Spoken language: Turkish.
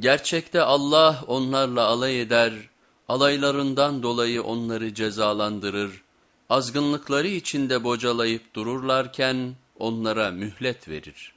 Gerçekte Allah onlarla alay eder, alaylarından dolayı onları cezalandırır, azgınlıkları içinde bocalayıp dururlarken onlara mühlet verir.